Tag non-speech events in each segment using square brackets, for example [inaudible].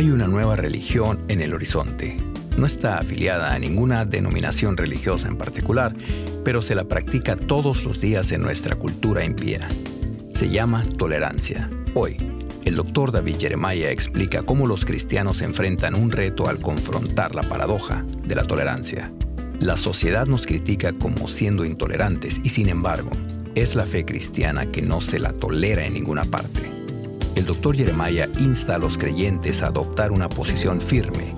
Hay una nueva religión en el horizonte. No está afiliada a ninguna denominación religiosa en particular, pero se la practica todos los días en nuestra cultura impía. Se llama tolerancia. Hoy, el doctor David Jeremiah explica cómo los cristianos enfrentan un reto al confrontar la paradoja de la tolerancia. La sociedad nos critica como siendo intolerantes y sin embargo, es la fe cristiana que no se la tolera en ninguna parte. El doctor Jeremiah insta a los creyentes a adoptar una posición firme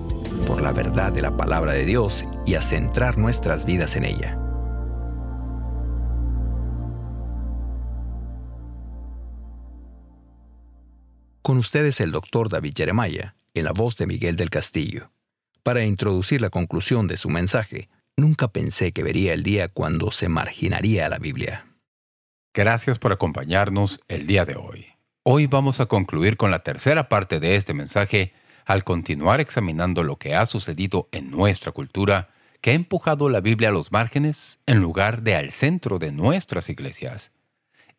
por la verdad de la palabra de Dios y a centrar nuestras vidas en ella. Con ustedes el doctor David Jeremiah, en la voz de Miguel del Castillo. Para introducir la conclusión de su mensaje, nunca pensé que vería el día cuando se marginaría la Biblia. Gracias por acompañarnos el día de hoy. Hoy vamos a concluir con la tercera parte de este mensaje al continuar examinando lo que ha sucedido en nuestra cultura que ha empujado la Biblia a los márgenes en lugar de al centro de nuestras iglesias.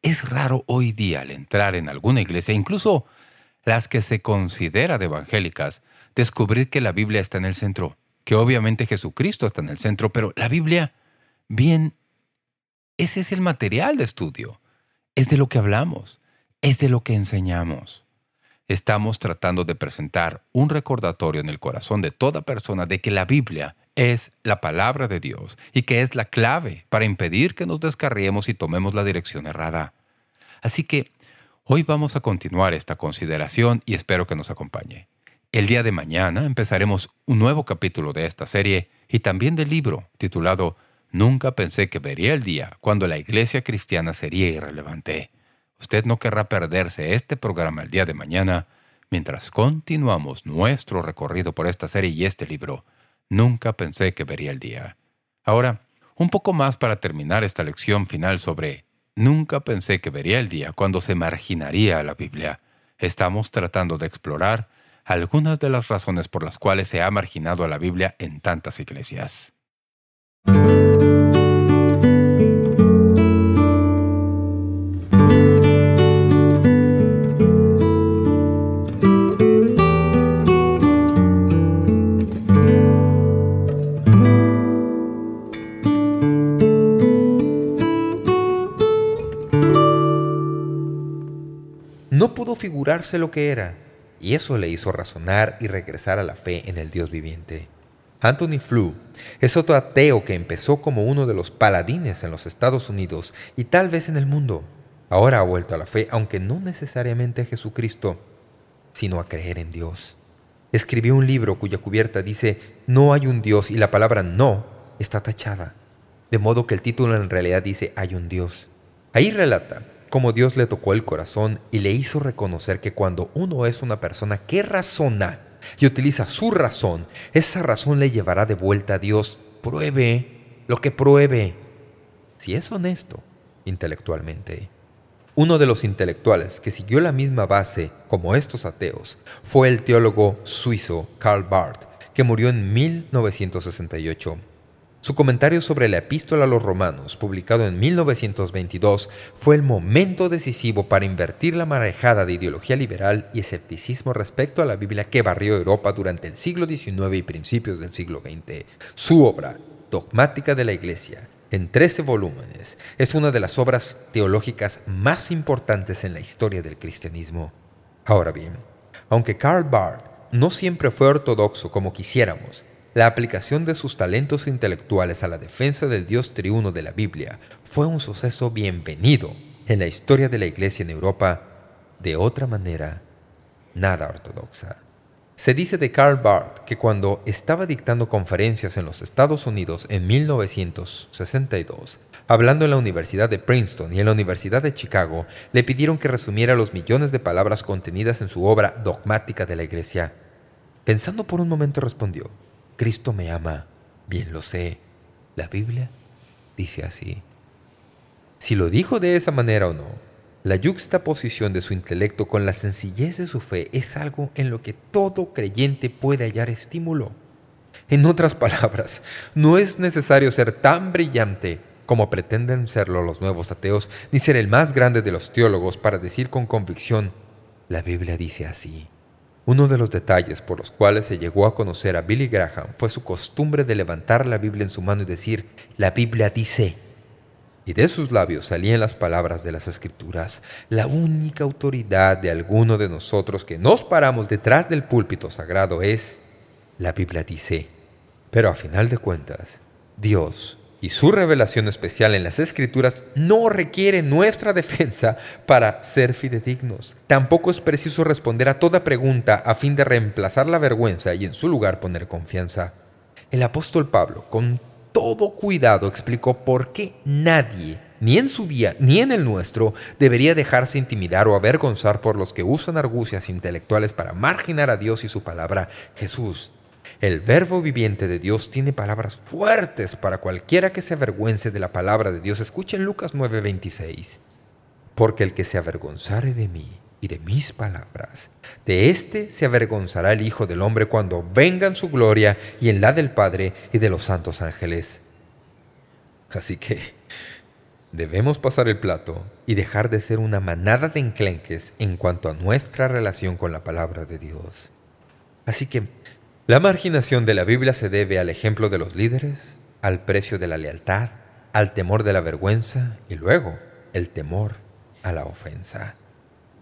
Es raro hoy día al entrar en alguna iglesia, incluso las que se consideran evangélicas, descubrir que la Biblia está en el centro, que obviamente Jesucristo está en el centro, pero la Biblia, bien, ese es el material de estudio, es de lo que hablamos, es de lo que enseñamos estamos tratando de presentar un recordatorio en el corazón de toda persona de que la Biblia es la palabra de Dios y que es la clave para impedir que nos descarriemos y tomemos la dirección errada. Así que hoy vamos a continuar esta consideración y espero que nos acompañe. El día de mañana empezaremos un nuevo capítulo de esta serie y también del libro titulado Nunca pensé que vería el día cuando la iglesia cristiana sería irrelevante. Usted no querrá perderse este programa el día de mañana mientras continuamos nuestro recorrido por esta serie y este libro. Nunca pensé que vería el día. Ahora, un poco más para terminar esta lección final sobre Nunca pensé que vería el día cuando se marginaría la Biblia. Estamos tratando de explorar algunas de las razones por las cuales se ha marginado a la Biblia en tantas iglesias. Figurarse lo que era, y eso le hizo razonar y regresar a la fe en el Dios viviente. Anthony Flew es otro ateo que empezó como uno de los paladines en los Estados Unidos y tal vez en el mundo. Ahora ha vuelto a la fe, aunque no necesariamente a Jesucristo, sino a creer en Dios. Escribió un libro cuya cubierta dice «No hay un Dios» y la palabra «no» está tachada. De modo que el título en realidad dice «Hay un Dios». Ahí relata como Dios le tocó el corazón y le hizo reconocer que cuando uno es una persona que razona y utiliza su razón, esa razón le llevará de vuelta a Dios. Pruebe lo que pruebe. Si es honesto intelectualmente. Uno de los intelectuales que siguió la misma base como estos ateos fue el teólogo suizo Karl Barth, que murió en 1968. Su comentario sobre la epístola a los romanos, publicado en 1922, fue el momento decisivo para invertir la marejada de ideología liberal y escepticismo respecto a la Biblia que barrió Europa durante el siglo XIX y principios del siglo XX. Su obra, Dogmática de la Iglesia, en 13 volúmenes, es una de las obras teológicas más importantes en la historia del cristianismo. Ahora bien, aunque Karl Barth no siempre fue ortodoxo como quisiéramos, la aplicación de sus talentos intelectuales a la defensa del Dios triuno de la Biblia fue un suceso bienvenido en la historia de la Iglesia en Europa, de otra manera, nada ortodoxa. Se dice de Karl Barth que cuando estaba dictando conferencias en los Estados Unidos en 1962, hablando en la Universidad de Princeton y en la Universidad de Chicago, le pidieron que resumiera los millones de palabras contenidas en su obra dogmática de la Iglesia. Pensando por un momento respondió, Cristo me ama, bien lo sé. La Biblia dice así. Si lo dijo de esa manera o no, la yuxtaposición de su intelecto con la sencillez de su fe es algo en lo que todo creyente puede hallar estímulo. En otras [laughs] palabras, no es necesario ser tan brillante como pretenden serlo los nuevos ateos, ni ser el más grande de los teólogos para decir con convicción, la Biblia dice así. Uno de los detalles por los cuales se llegó a conocer a Billy Graham fue su costumbre de levantar la Biblia en su mano y decir, «La Biblia dice». Y de sus labios salían las palabras de las Escrituras. La única autoridad de alguno de nosotros que nos paramos detrás del púlpito sagrado es, «La Biblia dice». Pero a final de cuentas, Dios y su revelación especial en las Escrituras no requiere nuestra defensa para ser fidedignos. Tampoco es preciso responder a toda pregunta a fin de reemplazar la vergüenza y en su lugar poner confianza. El apóstol Pablo, con todo cuidado, explicó por qué nadie, ni en su día ni en el nuestro, debería dejarse intimidar o avergonzar por los que usan argucias intelectuales para marginar a Dios y su palabra. Jesús el verbo viviente de Dios tiene palabras fuertes para cualquiera que se avergüence de la palabra de Dios. Escuchen Lucas 9:26. Porque el que se avergonzare de mí y de mis palabras, de éste se avergonzará el Hijo del Hombre cuando venga en su gloria y en la del Padre y de los santos ángeles. Así que debemos pasar el plato y dejar de ser una manada de enclenques en cuanto a nuestra relación con la palabra de Dios. Así que la marginación de la Biblia se debe al ejemplo de los líderes, al precio de la lealtad, al temor de la vergüenza y luego el temor a la ofensa.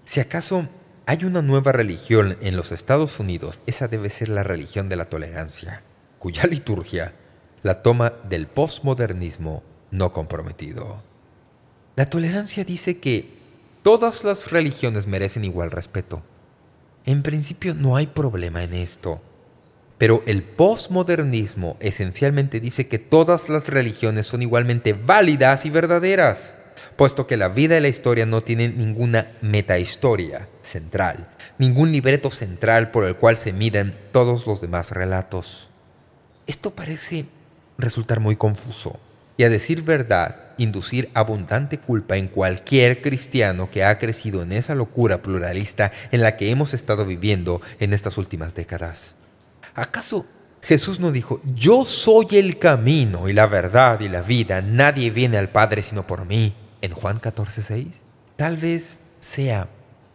Si acaso hay una nueva religión en los Estados Unidos, esa debe ser la religión de la tolerancia, cuya liturgia la toma del postmodernismo no comprometido. La tolerancia dice que todas las religiones merecen igual respeto. En principio no hay problema en esto. Pero el postmodernismo esencialmente dice que todas las religiones son igualmente válidas y verdaderas, puesto que la vida y la historia no tienen ninguna metahistoria central, ningún libreto central por el cual se miden todos los demás relatos. Esto parece resultar muy confuso y, a decir verdad, inducir abundante culpa en cualquier cristiano que ha crecido en esa locura pluralista en la que hemos estado viviendo en estas últimas décadas. ¿Acaso Jesús no dijo, yo soy el camino y la verdad y la vida, nadie viene al Padre sino por mí, en Juan 14:6? Tal vez sea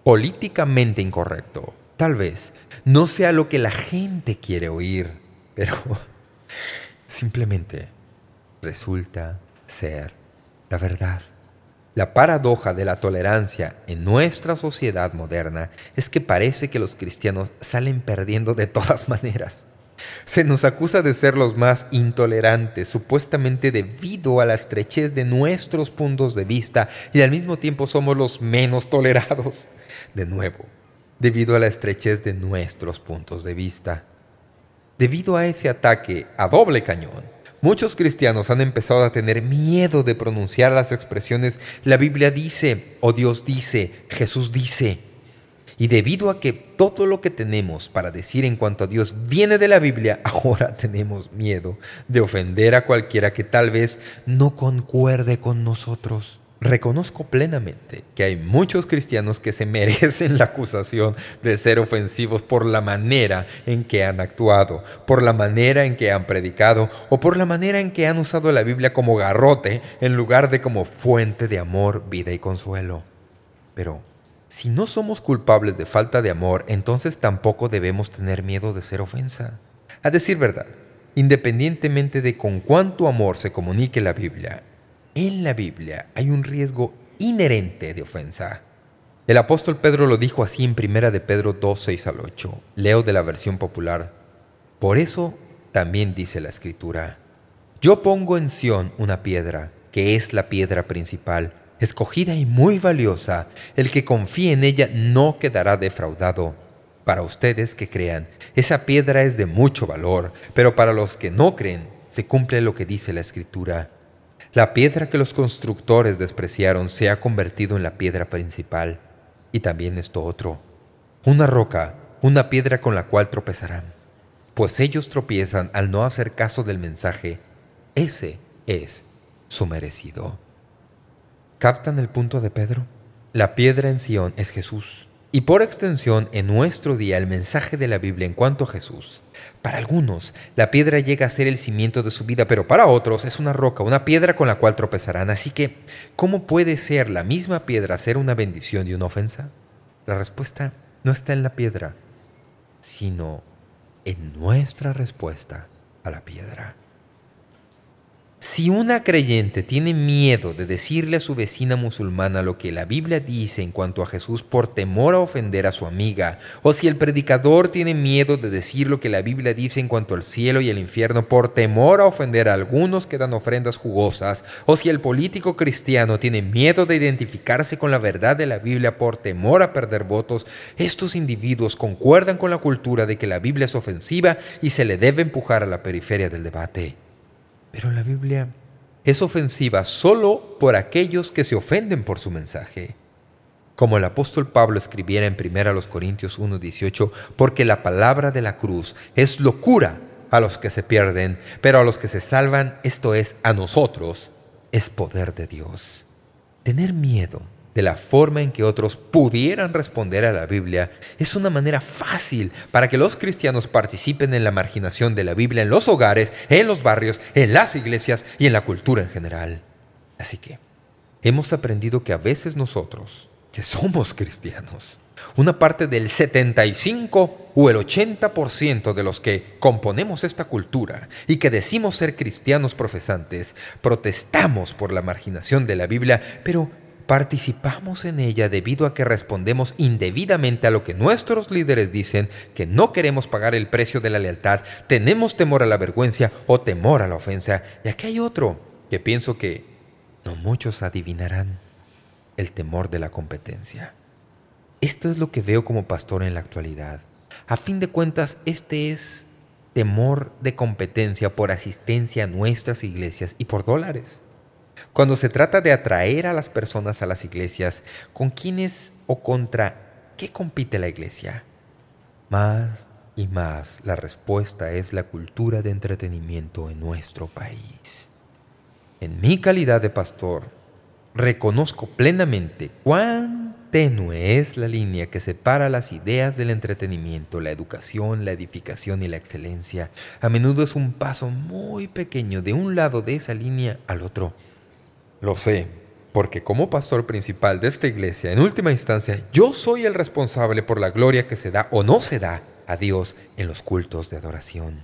políticamente incorrecto, tal vez no sea lo que la gente quiere oír, pero [laughs] simplemente resulta ser la verdad. La paradoja de la tolerancia en nuestra sociedad moderna es que parece que los cristianos salen perdiendo de todas [laughs] maneras. Se nos acusa de ser los más intolerantes, supuestamente debido a la estrechez de nuestros puntos de vista, y al mismo tiempo somos los menos [laughs] tolerados. De nuevo, debido a la estrechez de nuestros puntos de vista. Debido a ese ataque a doble cañón, Muchos cristianos han empezado a tener miedo de pronunciar las expresiones «la Biblia dice» o «Dios dice», «Jesús dice». Y debido a que todo lo que tenemos para decir en cuanto a Dios viene de la Biblia, [laughs] ahora tenemos miedo de ofender a cualquiera que tal vez no concuerde con nosotros. Reconozco plenamente que hay muchos cristianos que se [laughs] merecen la acusación de ser ofensivos por la manera en que han actuado, por la manera en que han predicado o por la manera en que han usado la Biblia como garrote en lugar de como fuente de amor, vida y consuelo. Pero si no somos culpables de falta de amor, entonces tampoco debemos tener miedo de ser ofensa. A decir verdad, independientemente de con cuánto amor se comunique la Biblia, en la Biblia hay un riesgo inherente de ofensa. El apóstol Pedro lo dijo así en Primera de Pedro 2, 6 al 8. Leo de la versión popular. Por eso también dice la Escritura, Yo pongo en Sión una piedra, que es la piedra principal, escogida y muy valiosa. El que confíe en ella no quedará defraudado. Para ustedes que crean, esa piedra es de mucho valor, pero para los que no creen, se cumple lo que dice la Escritura. La piedra que los constructores despreciaron se ha convertido en la piedra principal. Y también esto otro. Una roca, una piedra con la cual tropezarán. Pues ellos tropiezan al no hacer caso del mensaje. Ese es su merecido. ¿Captan el punto de Pedro? La piedra en Sion es Jesús. Y por extensión, en nuestro día, el mensaje de la Biblia en cuanto a Jesús. Para algunos, la piedra llega a ser el cimiento de su vida, pero para otros es una roca, una piedra con la cual tropezarán. Así que, ¿cómo puede ser la misma piedra ser una bendición y una ofensa? La respuesta no está en la piedra, sino en nuestra respuesta a la piedra. Si una creyente tiene miedo de decirle a su vecina musulmana lo que la Biblia dice en cuanto a Jesús por temor a ofender a su amiga, o si el predicador tiene miedo de decir lo que la Biblia dice en cuanto al cielo y el infierno por temor a ofender a algunos que dan ofrendas jugosas, o si el político cristiano tiene miedo de identificarse con la verdad de la Biblia por temor a perder votos, estos individuos concuerdan con la cultura de que la Biblia es ofensiva y se le debe empujar a la periferia del debate. Pero la Biblia es ofensiva solo por aquellos que se ofenden por su mensaje. Como el apóstol Pablo escribiera en 1 Corintios 1.18, porque la palabra de la cruz es locura a los que se pierden, pero a los que se salvan, esto es, a nosotros, es poder de Dios. Tener miedo de la forma en que otros pudieran responder a la Biblia es una manera fácil para que los cristianos participen en la marginación de la Biblia en los hogares, en los barrios, en las iglesias y en la cultura en general. Así que, hemos aprendido que a veces nosotros, que somos cristianos, una parte del 75 o el 80% de los que componemos esta cultura y que decimos ser cristianos profesantes, protestamos por la marginación de la Biblia, pero participamos en ella debido a que respondemos indebidamente a lo que nuestros líderes dicen, que no queremos pagar el precio de la lealtad, tenemos temor a la vergüenza o temor a la ofensa. Y aquí hay otro que pienso que no muchos adivinarán, el temor de la competencia. Esto es lo que veo como pastor en la actualidad. A fin de cuentas, este es temor de competencia por asistencia a nuestras iglesias y por dólares. Cuando se trata de atraer a las personas a las iglesias, ¿con quiénes o contra qué compite la iglesia? Más y más la respuesta es la cultura de entretenimiento en nuestro país. En mi calidad de pastor, reconozco plenamente cuán tenue es la línea que separa las ideas del entretenimiento, la educación, la edificación y la excelencia. A menudo es un paso muy pequeño de un lado de esa línea al otro. Lo sé, porque como pastor principal de esta iglesia, en última instancia, yo soy el responsable por la gloria que se da o no se da a Dios en los cultos de adoración.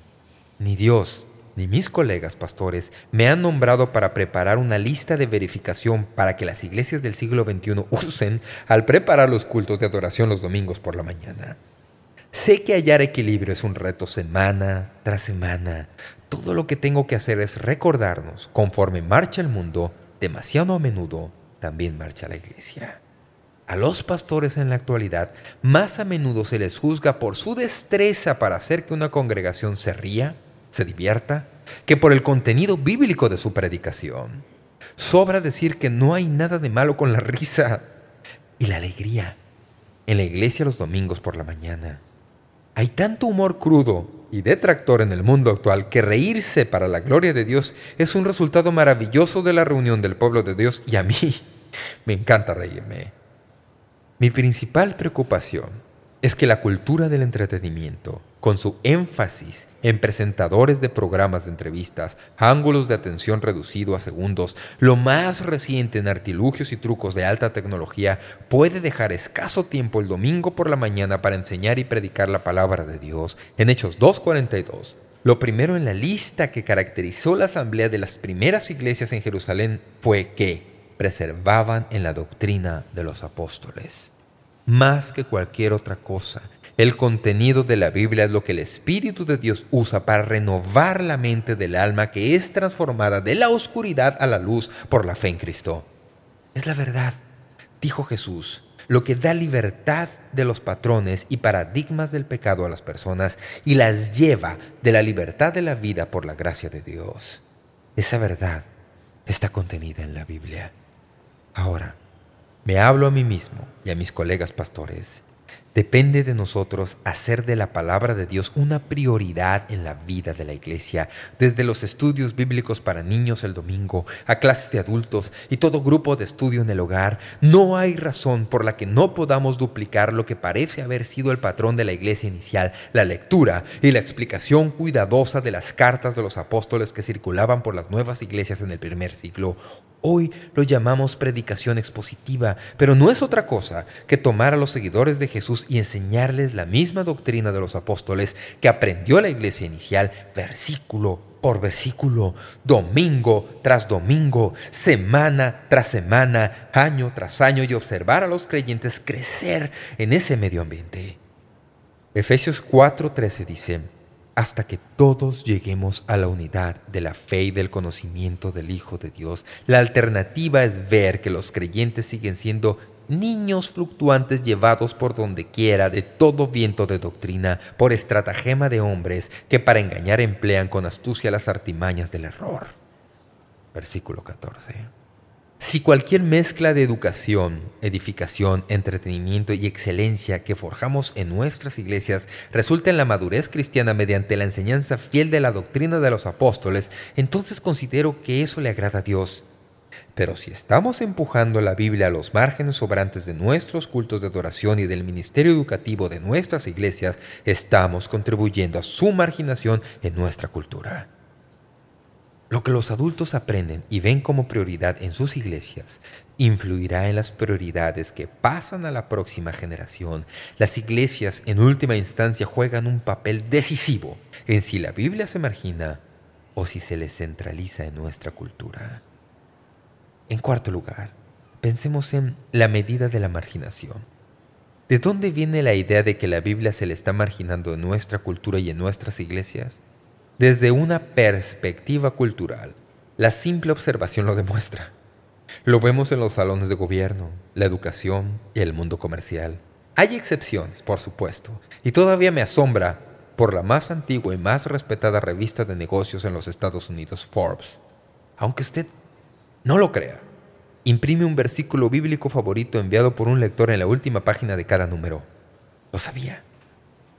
Ni Dios, ni mis colegas pastores me han nombrado para preparar una lista de verificación para que las iglesias del siglo XXI usen al preparar los cultos de adoración los domingos por la mañana. Sé que hallar equilibrio es un reto semana tras semana. Todo lo que tengo que hacer es recordarnos, conforme marcha el mundo, demasiado a menudo también marcha la iglesia. A los pastores en la actualidad más a menudo se les juzga por su destreza para hacer que una congregación se ría, se divierta, que por el contenido bíblico de su predicación. Sobra decir que no hay nada de malo con la risa y la alegría en la iglesia los domingos por la mañana. Hay tanto humor crudo y detractor en el mundo actual que reírse para la gloria de Dios es un resultado maravilloso de la reunión del pueblo de Dios y a mí [laughs] me encanta reírme. Mi principal preocupación es que la cultura del entretenimiento, con su énfasis en presentadores de programas de entrevistas, ángulos de atención reducido a segundos, lo más reciente en artilugios y trucos de alta tecnología, puede dejar escaso tiempo el domingo por la mañana para enseñar y predicar la palabra de Dios. En Hechos 2.42, lo primero en la lista que caracterizó la asamblea de las primeras iglesias en Jerusalén fue que preservaban en la doctrina de los apóstoles más que cualquier otra cosa. El contenido de la Biblia es lo que el Espíritu de Dios usa para renovar la mente del alma que es transformada de la oscuridad a la luz por la fe en Cristo. Es la verdad, dijo Jesús, lo que da libertad de los patrones y paradigmas del pecado a las personas y las lleva de la libertad de la vida por la gracia de Dios. Esa verdad está contenida en la Biblia. Ahora, me hablo a mí mismo y a mis colegas pastores. Depende de nosotros hacer de la palabra de Dios una prioridad en la vida de la iglesia, desde los estudios bíblicos para niños el domingo, a clases de adultos y todo grupo de estudio en el hogar. No hay razón por la que no podamos duplicar lo que parece haber sido el patrón de la iglesia inicial, la lectura y la explicación cuidadosa de las cartas de los apóstoles que circulaban por las nuevas iglesias en el primer siglo. Hoy lo llamamos predicación expositiva, pero no es otra cosa que tomar a los seguidores de Jesús y enseñarles la misma doctrina de los apóstoles que aprendió la iglesia inicial, versículo por versículo, domingo tras domingo, semana tras semana, año tras año y observar a los creyentes crecer en ese medio ambiente. Efesios 4.13 dice, hasta que todos lleguemos a la unidad de la fe y del conocimiento del Hijo de Dios. La alternativa es ver que los creyentes siguen siendo niños fluctuantes llevados por donde quiera de todo viento de doctrina, por estratagema de hombres que para engañar emplean con astucia las artimañas del error. Versículo 14. Si cualquier mezcla de educación, edificación, entretenimiento y excelencia que forjamos en nuestras iglesias resulta en la madurez cristiana mediante la enseñanza fiel de la doctrina de los apóstoles, entonces considero que eso le agrada a Dios. Pero si estamos empujando la Biblia a los márgenes sobrantes de nuestros cultos de adoración y del ministerio educativo de nuestras iglesias, estamos contribuyendo a su marginación en nuestra cultura. Lo que los adultos aprenden y ven como prioridad en sus iglesias influirá en las prioridades que pasan a la próxima generación. Las iglesias, en última instancia, juegan un papel decisivo en si la Biblia se margina o si se le centraliza en nuestra cultura. En cuarto lugar, pensemos en la medida de la marginación. ¿De dónde viene la idea de que la Biblia se le está marginando en nuestra cultura y en nuestras iglesias? Desde una perspectiva cultural, la simple observación lo demuestra. Lo vemos en los salones de gobierno, la educación y el mundo comercial. Hay excepciones, por supuesto, y todavía me asombra por la más antigua y más respetada revista de negocios en los Estados Unidos, Forbes. Aunque usted no lo crea, imprime un versículo bíblico favorito enviado por un lector en la última página de cada número. Lo sabía.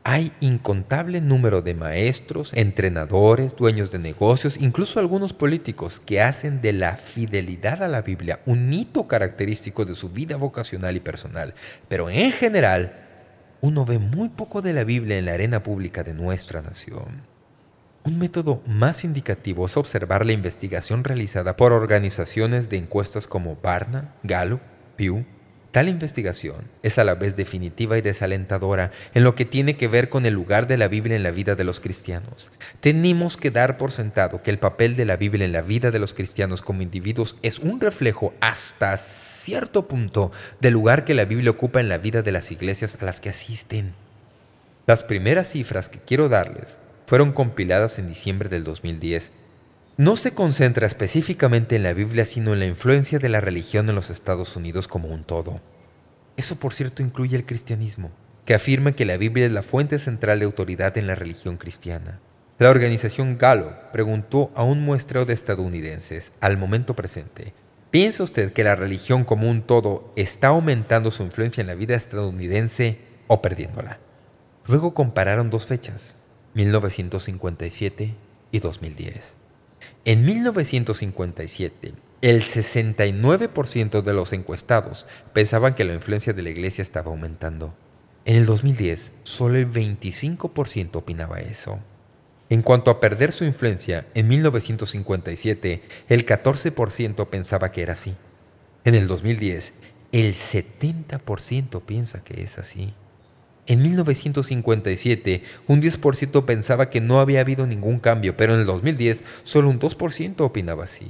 Hay incontable número de maestros, entrenadores, dueños de negocios, incluso algunos políticos que hacen de la fidelidad a la Biblia un hito característico de su vida vocacional y personal. Pero en general, uno ve muy poco de la Biblia en la arena pública de nuestra nación. Un método más indicativo es observar la investigación realizada por organizaciones de encuestas como Barna, Gallup, Pew, Tal investigación es a la vez definitiva y desalentadora en lo que tiene que ver con el lugar de la Biblia en la vida de los cristianos. Tenemos que dar por sentado que el papel de la Biblia en la vida de los cristianos como individuos es un reflejo hasta cierto punto del lugar que la Biblia ocupa en la vida de las iglesias a las que asisten. Las primeras cifras que quiero darles fueron compiladas en diciembre del 2010 no se concentra específicamente en la Biblia, sino en la influencia de la religión en los Estados Unidos como un todo. Eso, por cierto, incluye el cristianismo, que afirma que la Biblia es la fuente central de autoridad en la religión cristiana. La organización Gallup preguntó a un muestreo de estadounidenses al momento presente, ¿piensa usted que la religión como un todo está aumentando su influencia en la vida estadounidense o perdiéndola? Luego compararon dos fechas, 1957 y 2010. En 1957, el 69% de los encuestados pensaban que la influencia de la iglesia estaba aumentando. En el 2010, solo el 25% opinaba eso. En cuanto a perder su influencia, en 1957, el 14% pensaba que era así. En el 2010, el 70% piensa que es así. En 1957, un 10% pensaba que no había habido ningún cambio, pero en el 2010 solo un 2% opinaba así.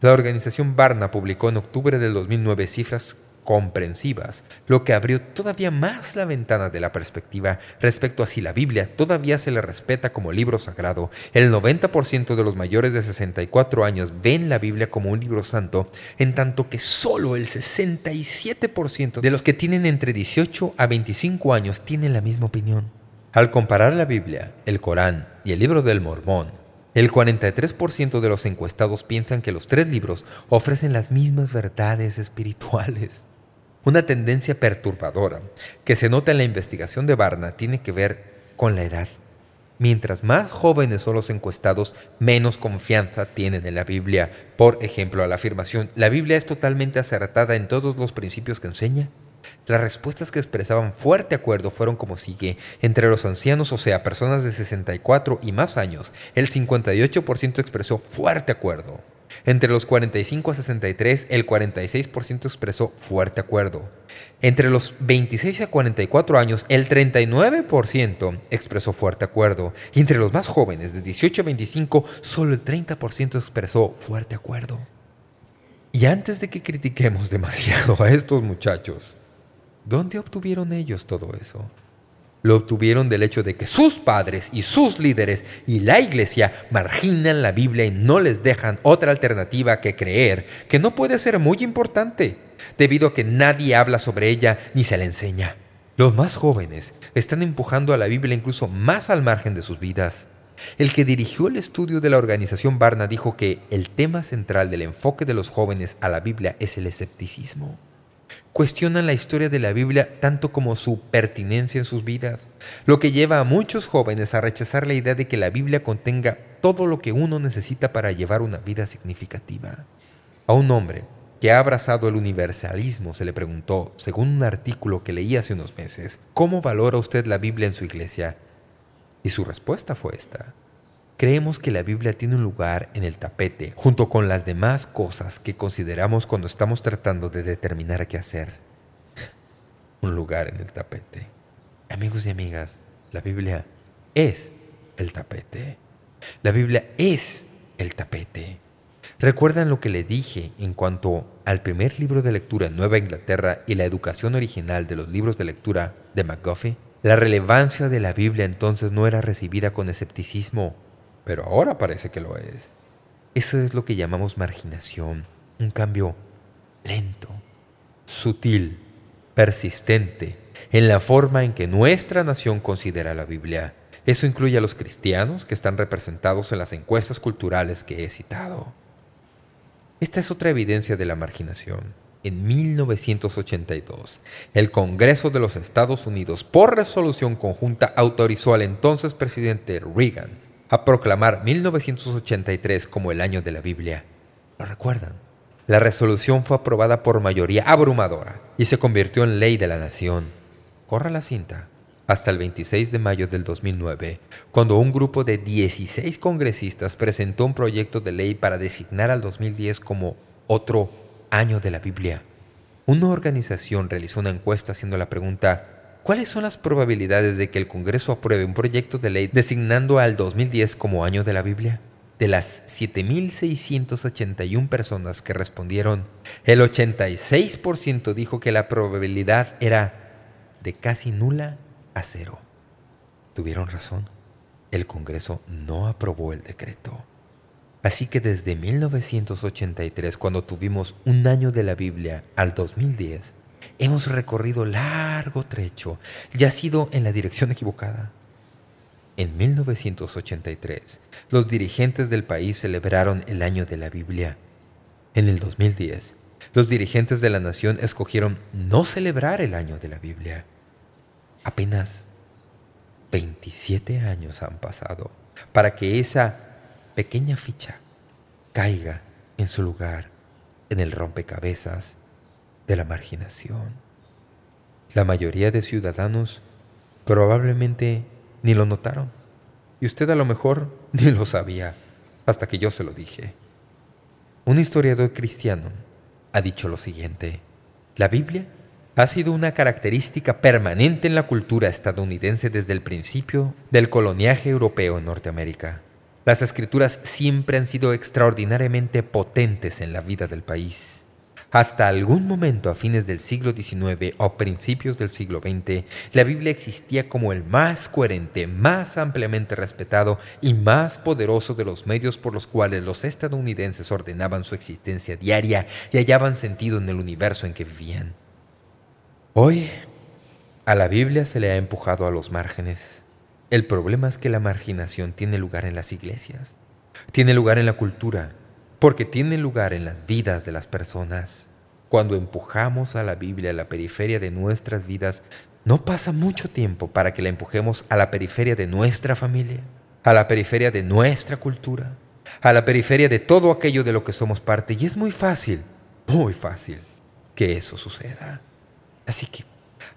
La organización Barna publicó en octubre del 2009 cifras comprensivas, lo que abrió todavía más la ventana de la perspectiva respecto a si la Biblia todavía se le respeta como libro sagrado. El 90% de los mayores de 64 años ven la Biblia como un libro santo, en tanto que solo el 67% de los que tienen entre 18 a 25 años tienen la misma opinión. Al comparar la Biblia, el Corán y el libro del Mormón, el 43% de los encuestados piensan que los tres libros ofrecen las mismas verdades espirituales. Una tendencia perturbadora que se nota en la investigación de Barna tiene que ver con la edad. Mientras más jóvenes son los encuestados, menos confianza tienen en la Biblia. Por ejemplo, a la afirmación, ¿la Biblia es totalmente acertada en todos los principios que enseña? Las respuestas que expresaban fuerte acuerdo fueron como sigue. Entre los ancianos, o sea, personas de 64 y más años, el 58% expresó fuerte acuerdo. Entre los 45 a 63, el 46% expresó fuerte acuerdo. Entre los 26 a 44 años, el 39% expresó fuerte acuerdo. Y entre los más jóvenes, de 18 a 25, solo el 30% expresó fuerte acuerdo. Y antes de que critiquemos [laughs] demasiado a estos muchachos, ¿dónde obtuvieron ellos todo eso? Lo obtuvieron del hecho de que sus padres y sus líderes y la iglesia marginan la Biblia y no les dejan otra alternativa que creer que no puede ser muy importante, debido a que nadie habla sobre ella ni se la enseña. Los más jóvenes están empujando a la Biblia incluso más al margen de sus vidas. El que dirigió el estudio de la organización Barna dijo que el tema central del enfoque de los jóvenes a la Biblia es el escepticismo cuestionan la historia de la Biblia tanto como su pertinencia en sus vidas, lo que lleva a muchos jóvenes a rechazar la idea de que la Biblia contenga todo lo que uno necesita para llevar una vida significativa. A un hombre que ha abrazado el universalismo se le preguntó, según un artículo que leí hace unos meses, ¿cómo valora usted la Biblia en su iglesia? Y su respuesta fue esta. Creemos que la Biblia tiene un lugar en el tapete, junto con las demás cosas que consideramos cuando estamos tratando de determinar qué hacer. [laughs] un lugar en el tapete. Amigos y amigas, la Biblia es el tapete. La Biblia es el tapete. ¿Recuerdan lo que le dije en cuanto al primer libro de lectura en Nueva Inglaterra y la educación original de los libros de lectura de McGuffey? La relevancia de la Biblia entonces no era recibida con escepticismo, pero ahora parece que lo es. Eso es lo que llamamos marginación, un cambio lento, sutil, persistente, en la forma en que nuestra nación considera la Biblia. Eso incluye a los cristianos que están representados en las encuestas culturales que he citado. Esta es otra evidencia de la marginación. En 1982, el Congreso de los Estados Unidos, por resolución conjunta, autorizó al entonces presidente Reagan a proclamar 1983 como el año de la Biblia. ¿Lo recuerdan? La resolución fue aprobada por mayoría abrumadora y se convirtió en ley de la nación. Corra la cinta hasta el 26 de mayo del 2009, cuando un grupo de 16 congresistas presentó un proyecto de ley para designar al 2010 como otro año de la Biblia. Una organización realizó una encuesta haciendo la pregunta ¿Cuáles son las probabilidades de que el Congreso apruebe un proyecto de ley designando al 2010 como año de la Biblia? De las 7.681 personas que respondieron, el 86% dijo que la probabilidad era de casi nula a cero. Tuvieron razón. El Congreso no aprobó el decreto. Así que desde 1983, cuando tuvimos un año de la Biblia, al 2010, Hemos recorrido largo trecho y ha sido en la dirección equivocada. En 1983, los dirigentes del país celebraron el Año de la Biblia. En el 2010, los dirigentes de la nación escogieron no celebrar el Año de la Biblia. Apenas 27 años han pasado para que esa pequeña ficha caiga en su lugar en el rompecabezas de la marginación. La mayoría de ciudadanos probablemente ni lo notaron. Y usted a lo mejor [laughs] ni lo sabía, hasta que yo se lo dije. Un historiador cristiano ha dicho lo siguiente. La Biblia ha sido una característica permanente en la cultura estadounidense desde el principio del coloniaje europeo en Norteamérica. Las escrituras siempre han sido extraordinariamente potentes en la vida del país. Hasta algún momento a fines del siglo XIX o principios del siglo XX, la Biblia existía como el más coherente, más ampliamente respetado y más poderoso de los medios por los cuales los estadounidenses ordenaban su existencia diaria y hallaban sentido en el universo en que vivían. Hoy, a la Biblia se le ha empujado a los márgenes. El problema es que la marginación tiene lugar en las iglesias, tiene lugar en la cultura, porque tiene lugar en las vidas de las personas. Cuando empujamos a la Biblia a la periferia de nuestras vidas, no pasa mucho tiempo para que la empujemos a la periferia de nuestra familia, a la periferia de nuestra cultura, a la periferia de todo aquello de lo que somos parte. Y es muy fácil, muy fácil, que eso suceda. Así que,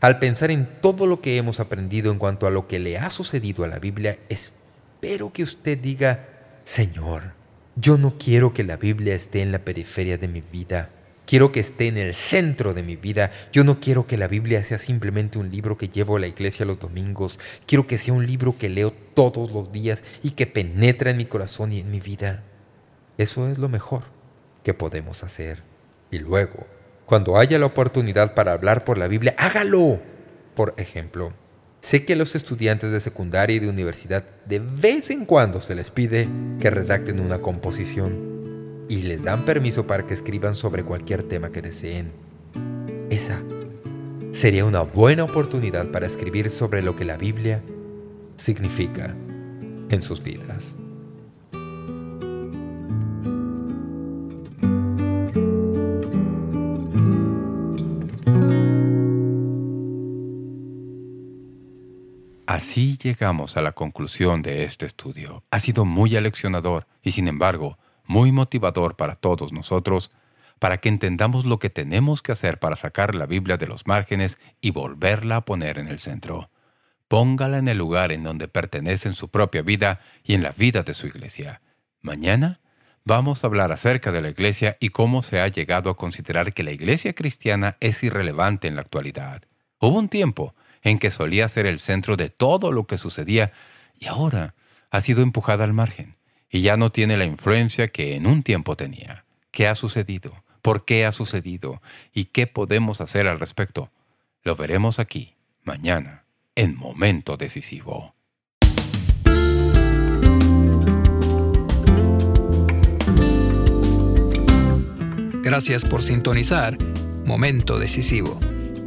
al pensar en todo lo que hemos aprendido en cuanto a lo que le ha sucedido a la Biblia, espero que usted diga, Señor, Yo no quiero que la Biblia esté en la periferia de mi vida. Quiero que esté en el centro de mi vida. Yo no quiero que la Biblia sea simplemente un libro que llevo a la iglesia los domingos. Quiero que sea un libro que leo todos los días y que penetra en mi corazón y en mi vida. Eso es lo mejor que podemos hacer. Y luego, cuando haya la oportunidad para hablar por la Biblia, ¡hágalo! Por ejemplo, sé que a los estudiantes de secundaria y de universidad de vez en cuando se les pide que redacten una composición y les dan permiso para que escriban sobre cualquier tema que deseen. Esa sería una buena oportunidad para escribir sobre lo que la Biblia significa en sus vidas. Así llegamos a la conclusión de este estudio. Ha sido muy aleccionador y, sin embargo, muy motivador para todos nosotros para que entendamos lo que tenemos que hacer para sacar la Biblia de los márgenes y volverla a poner en el centro. Póngala en el lugar en donde pertenece en su propia vida y en la vida de su iglesia. Mañana vamos a hablar acerca de la iglesia y cómo se ha llegado a considerar que la iglesia cristiana es irrelevante en la actualidad. Hubo un tiempo en que solía ser el centro de todo lo que sucedía y ahora ha sido empujada al margen y ya no tiene la influencia que en un tiempo tenía. ¿Qué ha sucedido? ¿Por qué ha sucedido? ¿Y qué podemos hacer al respecto? Lo veremos aquí, mañana, en Momento Decisivo. Gracias por sintonizar Momento Decisivo.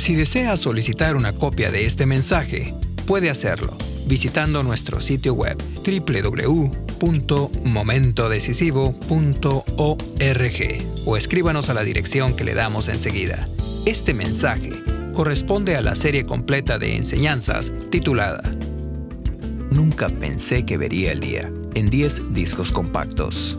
Si desea solicitar una copia de este mensaje, puede hacerlo visitando nuestro sitio web www.momentodecisivo.org o escríbanos a la dirección que le damos enseguida. Este mensaje corresponde a la serie completa de enseñanzas titulada Nunca pensé que vería el día en 10 discos compactos.